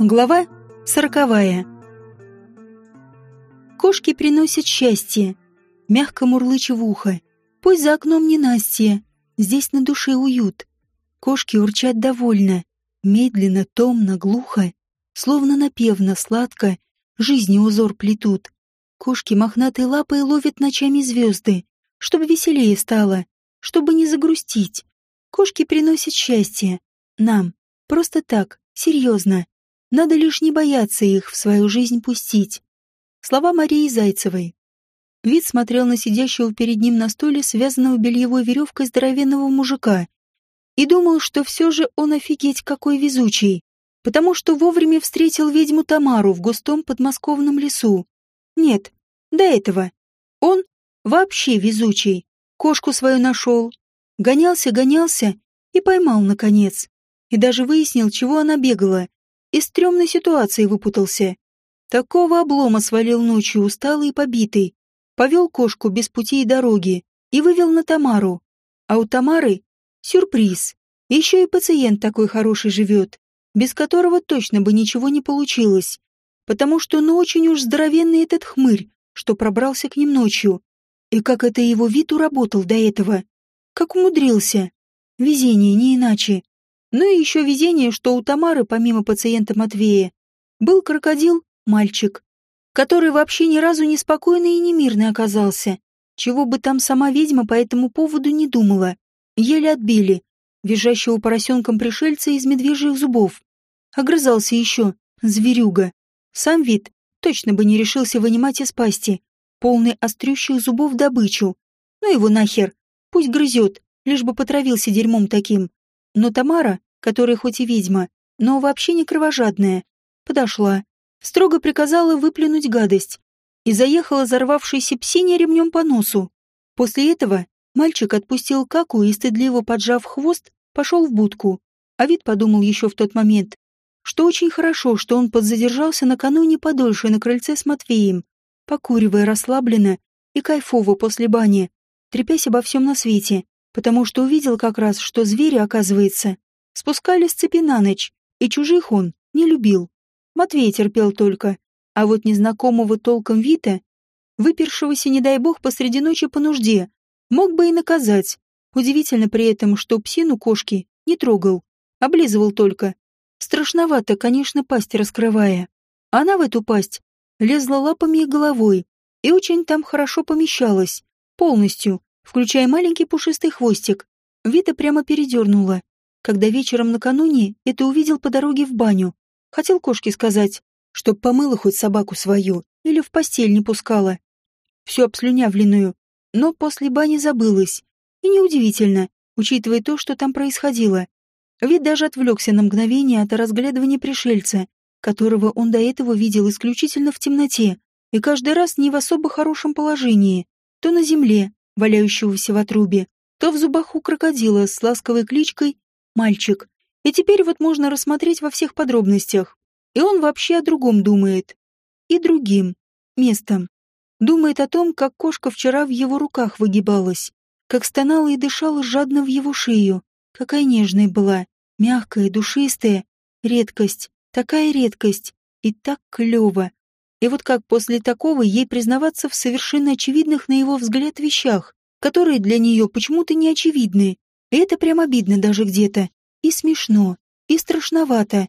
Глава сороковая. Кошки приносят счастье, мягко мурлыча в ухо. Пусть за окном не Настя, здесь на душе уют. Кошки урчат довольно, медленно, томно, глухо, словно напевно, сладко, жизни узор плетут. Кошки мохнатой лапой ловят ночами звезды, чтобы веселее стало, чтобы не загрустить. Кошки приносят счастье. Нам. Просто так, серьезно. Надо лишь не бояться их в свою жизнь пустить. Слова Марии Зайцевой. Вид смотрел на сидящего перед ним на стуле связанного бельевой веревкой здоровенного мужика и думал, что все же он офигеть какой везучий, потому что вовремя встретил ведьму Тамару в густом подмосковном лесу. Нет, до этого. Он вообще везучий. Кошку свою нашел. Гонялся, гонялся и поймал, наконец. И даже выяснил, чего она бегала. Из стрёмной ситуации выпутался. Такого облома свалил ночью усталый и побитый. Повел кошку без пути и дороги и вывел на Тамару. А у Тамары сюрприз. Еще и пациент такой хороший живет, без которого точно бы ничего не получилось. Потому что ну очень уж здоровенный этот хмырь, что пробрался к ним ночью. И как это его вид уработал до этого. Как умудрился. Везение, не иначе. Ну и еще везение, что у Тамары, помимо пациента Матвея, был крокодил, мальчик, который вообще ни разу не спокойный и не мирный оказался, чего бы там сама ведьма по этому поводу не думала. Еле отбили, визжащего поросенком пришельца из медвежьих зубов. Огрызался еще, зверюга. Сам вид точно бы не решился вынимать из пасти, полный острющих зубов добычу. Ну его нахер, пусть грызет, лишь бы потравился дерьмом таким. Но Тамара, которая хоть и ведьма, но вообще не кровожадная, подошла, строго приказала выплюнуть гадость и заехала взорвавшейся псине ремнем по носу. После этого мальчик отпустил каку и, стыдливо поджав хвост, пошел в будку. А вид подумал еще в тот момент, что очень хорошо, что он подзадержался накануне подольше на крыльце с Матвеем, покуривая расслабленно и кайфово после бани, трепясь обо всем на свете, потому что увидел как раз, что звери, оказывается, спускались с цепи на ночь, и чужих он не любил. Матвей терпел только, а вот незнакомого толком Вита, выпершегося, не дай бог, посреди ночи по нужде, мог бы и наказать. Удивительно при этом, что псину кошки не трогал, облизывал только, Страшновато, конечно, пасть раскрывая. Она в эту пасть лезла лапами и головой, и очень там хорошо помещалась, полностью, включая маленький пушистый хвостик. Вита прямо передернула, когда вечером накануне это увидел по дороге в баню. Хотел кошке сказать, чтоб помыла хоть собаку свою или в постель не пускала. Всю обслюнявленную, но после бани забылась. И неудивительно, учитывая то, что там происходило. Вид даже отвлекся на мгновение от разглядывания пришельца, которого он до этого видел исключительно в темноте, и каждый раз не в особо хорошем положении, то на земле, валяющегося в отрубе, то в зубах у крокодила с ласковой кличкой «Мальчик». И теперь вот можно рассмотреть во всех подробностях. И он вообще о другом думает. И другим. Местом. Думает о том, как кошка вчера в его руках выгибалась, как стонала и дышала жадно в его шею, какая нежная была, Мягкая, душистая. Редкость. Такая редкость. И так клёво. И вот как после такого ей признаваться в совершенно очевидных на его взгляд вещах, которые для нее почему-то не очевидны. И это прям обидно даже где-то. И смешно. И страшновато.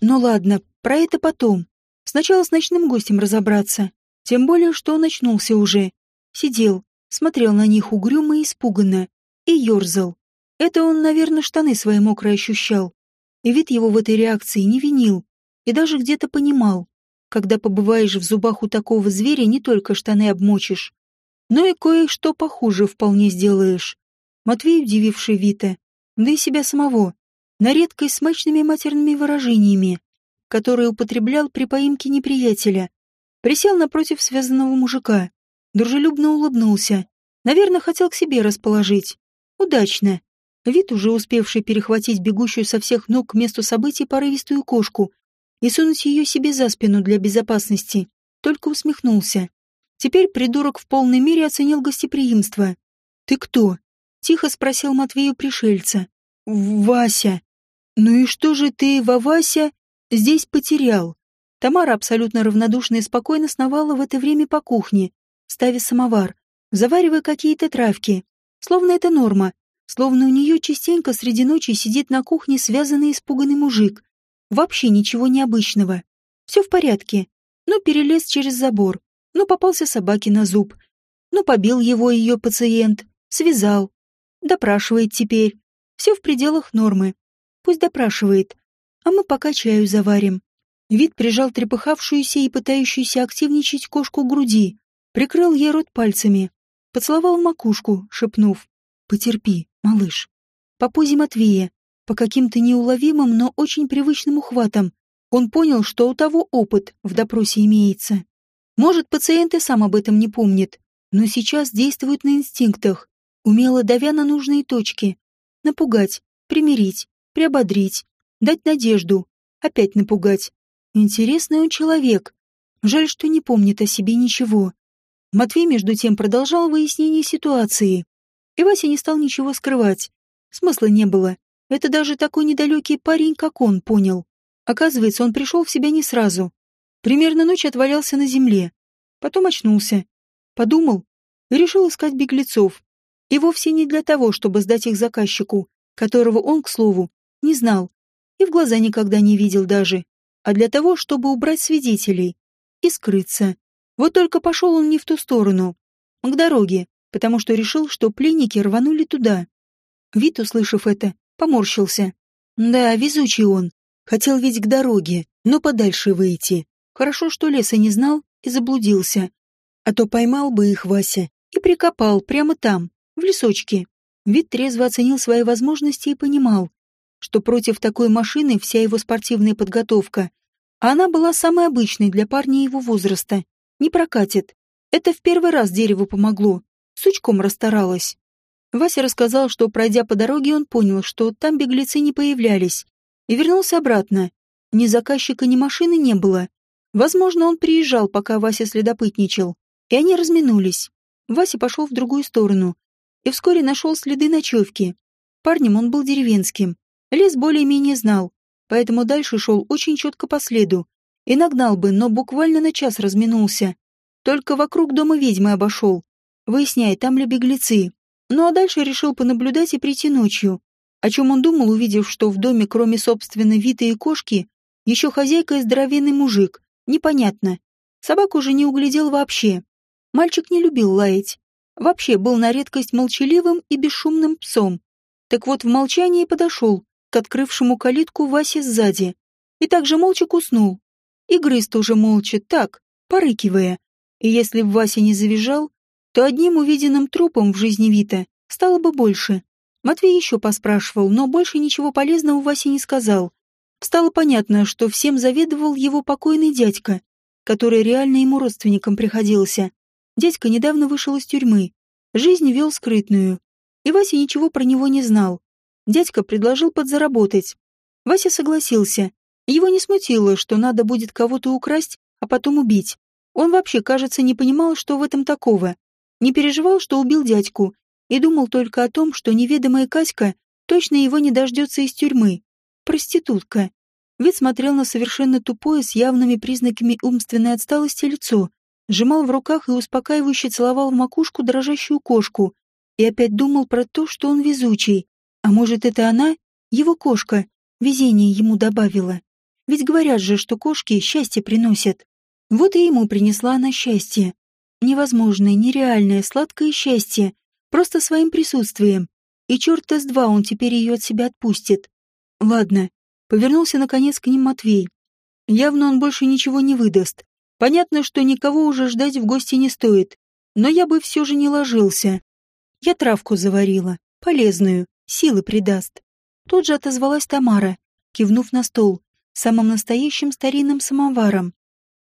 Но ладно, про это потом. Сначала с ночным гостем разобраться. Тем более, что он очнулся уже. Сидел, смотрел на них угрюмо и испуганно. И ёрзал. Это он, наверное, штаны свои мокрые ощущал. И вид его в этой реакции не винил. И даже где-то понимал. Когда побываешь в зубах у такого зверя, не только штаны обмочишь, но и кое-что похуже вполне сделаешь. Матвей, удививший Вита, да и себя самого, на редкость смачными матерными выражениями, которые употреблял при поимке неприятеля, присел напротив связанного мужика, дружелюбно улыбнулся, наверное, хотел к себе расположить. Удачно. Вид, уже успевший перехватить бегущую со всех ног к месту событий порывистую кошку и сунуть ее себе за спину для безопасности, только усмехнулся. Теперь придурок в полной мере оценил гостеприимство. «Ты кто?» — тихо спросил Матвею пришельца. «Вася». «Ну и что же ты, Вавася, здесь потерял?» Тамара, абсолютно равнодушно и спокойно сновала в это время по кухне, ставя самовар, заваривая какие-то травки. Словно это норма, словно у нее частенько среди ночи сидит на кухне связанный испуганный мужик. Вообще ничего необычного. Все в порядке. Ну, перелез через забор. Ну, попался собаке на зуб. Ну, побил его ее пациент. Связал. Допрашивает теперь. Все в пределах нормы. Пусть допрашивает. А мы пока чаю заварим. Вид прижал трепыхавшуюся и пытающуюся активничать кошку к груди. Прикрыл ей рот пальцами. Поцеловал макушку, шепнув. «Потерпи, малыш». По позе Матвея, по каким-то неуловимым, но очень привычным ухватам, он понял, что у того опыт в допросе имеется. Может, пациент и сам об этом не помнит, но сейчас действует на инстинктах, умело давя на нужные точки. Напугать, примирить, приободрить, дать надежду, опять напугать. Интересный он человек. Жаль, что не помнит о себе ничего. Матвей, между тем, продолжал выяснение ситуации. И Вася не стал ничего скрывать. Смысла не было. Это даже такой недалекий парень, как он, понял. Оказывается, он пришел в себя не сразу. Примерно ночь отвалялся на земле. Потом очнулся. Подумал и решил искать беглецов. И вовсе не для того, чтобы сдать их заказчику, которого он, к слову, не знал и в глаза никогда не видел даже, а для того, чтобы убрать свидетелей и скрыться. Вот только пошел он не в ту сторону, к дороге, потому что решил, что пленники рванули туда. Вит, услышав это, поморщился. Да, везучий он. Хотел ведь к дороге, но подальше выйти. Хорошо, что леса не знал и заблудился. А то поймал бы их Вася и прикопал прямо там, в лесочке. Вид трезво оценил свои возможности и понимал, что против такой машины вся его спортивная подготовка, а она была самой обычной для парня его возраста, не прокатит. Это в первый раз дереву помогло, сучком расстаралась. Вася рассказал, что, пройдя по дороге, он понял, что там беглецы не появлялись, и вернулся обратно. Ни заказчика, ни машины не было. Возможно, он приезжал, пока Вася следопытничал, и они разминулись. Вася пошел в другую сторону и вскоре нашел следы ночевки. Парнем он был деревенским. Лес более-менее знал, поэтому дальше шел очень четко по следу. И нагнал бы, но буквально на час разминулся. Только вокруг дома ведьмы обошел, выясняя, там ли беглецы. Ну а дальше решил понаблюдать и прийти ночью. О чем он думал, увидев, что в доме, кроме собственной Виты и кошки, еще хозяйка и здоровенный мужик. Непонятно. Собаку уже не углядел вообще. Мальчик не любил лаять. Вообще был на редкость молчаливым и бесшумным псом. Так вот в молчании подошел к открывшему калитку Васе сзади. И также молча куснул. И грыз тоже молча, так, порыкивая. И если Вася не завизжал, то одним увиденным трупом в жизни Вита стало бы больше. Матвей еще поспрашивал, но больше ничего полезного Васе не сказал. Стало понятно, что всем заведовал его покойный дядька, который реально ему родственником приходился. Дядька недавно вышел из тюрьмы. Жизнь вел скрытную. И Вася ничего про него не знал. Дядька предложил подзаработать. Вася согласился. Его не смутило, что надо будет кого-то украсть, а потом убить. Он вообще, кажется, не понимал, что в этом такого. Не переживал, что убил дядьку, и думал только о том, что неведомая Катька точно его не дождется из тюрьмы. Проститутка. Вид смотрел на совершенно тупое, с явными признаками умственной отсталости лицо, сжимал в руках и успокаивающе целовал в макушку дрожащую кошку и опять думал про то, что он везучий. А может, это она, его кошка, везение ему добавила. Ведь говорят же, что кошки счастье приносят. Вот и ему принесла она счастье. Невозможное, нереальное, сладкое счастье. Просто своим присутствием. И черт-то с два он теперь ее от себя отпустит. Ладно. Повернулся наконец к ним Матвей. Явно он больше ничего не выдаст. Понятно, что никого уже ждать в гости не стоит, но я бы все же не ложился. Я травку заварила, полезную, силы придаст. Тут же отозвалась Тамара, кивнув на стол, самым настоящим старинным самоваром,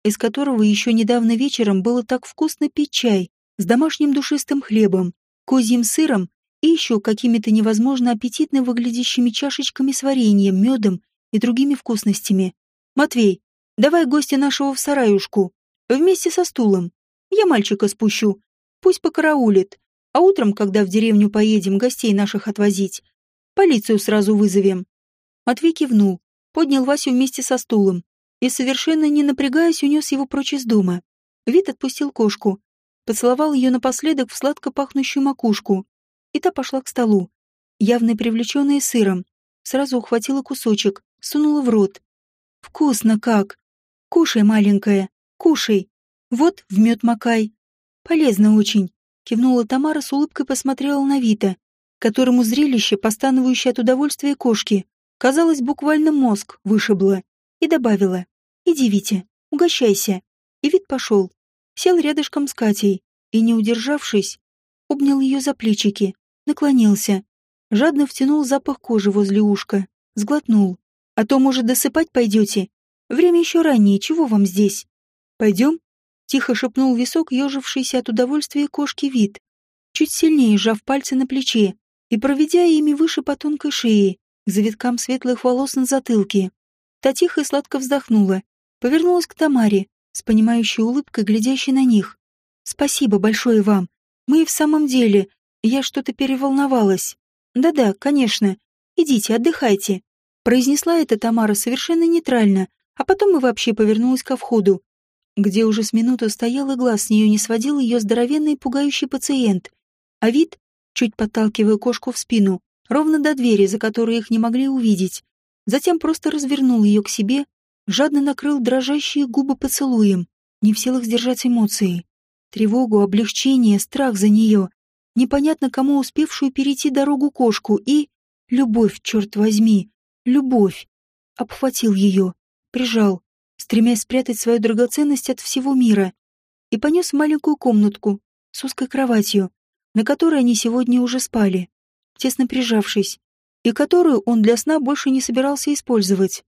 из которого еще недавно вечером было так вкусно пить чай с домашним душистым хлебом, козьим сыром и еще какими-то невозможно аппетитно выглядящими чашечками с вареньем, медом и другими вкусностями. «Матвей, Давай гостя нашего в сараюшку, вместе со стулом. Я мальчика спущу, пусть покараулит, а утром, когда в деревню поедем гостей наших отвозить, полицию сразу вызовем. Матвей кивнул, поднял Васю вместе со стулом и, совершенно не напрягаясь, унес его прочь из дома. Вит отпустил кошку, поцеловал ее напоследок в сладко пахнущую макушку, и та пошла к столу, явно привлеченная сыром, сразу ухватила кусочек, сунула в рот. «Вкусно как! Кушай, маленькая, кушай! Вот в мед макай! Полезно очень!» Кивнула Тамара с улыбкой посмотрела на Вита, которому зрелище, постановающее от удовольствия кошки, казалось, буквально мозг вышибло, и добавила «Иди, Витя, угощайся». И Вит пошел, сел рядышком с Катей и, не удержавшись, обнял ее за плечики, наклонился, жадно втянул запах кожи возле ушка, сглотнул. «А то, может, досыпать пойдете? Время еще раннее, чего вам здесь?» «Пойдем?» — тихо шепнул висок, ежившийся от удовольствия кошки вид, чуть сильнее сжав пальцы на плече и проведя ими выше по тонкой шее, к завиткам светлых волос на затылке. Та тихо и сладко вздохнула, повернулась к Тамаре, с понимающей улыбкой, глядящей на них. «Спасибо большое вам. Мы и в самом деле, я что-то переволновалась. Да-да, конечно. Идите, отдыхайте», — произнесла это Тамара совершенно нейтрально, а потом и вообще повернулась ко входу, где уже с минуту стоял и глаз с нее не сводил ее здоровенный пугающий пациент. А вид, чуть подталкивая кошку в спину, ровно до двери, за которой их не могли увидеть. Затем просто развернул ее к себе, жадно накрыл дрожащие губы поцелуем, не в силах сдержать эмоции. Тревогу, облегчение, страх за нее, непонятно кому успевшую перейти дорогу кошку и... Любовь, черт возьми, любовь. Обхватил ее, прижал, стремясь спрятать свою драгоценность от всего мира, и понес в маленькую комнатку с узкой кроватью, на которой они сегодня уже спали, тесно прижавшись, и которую он для сна больше не собирался использовать.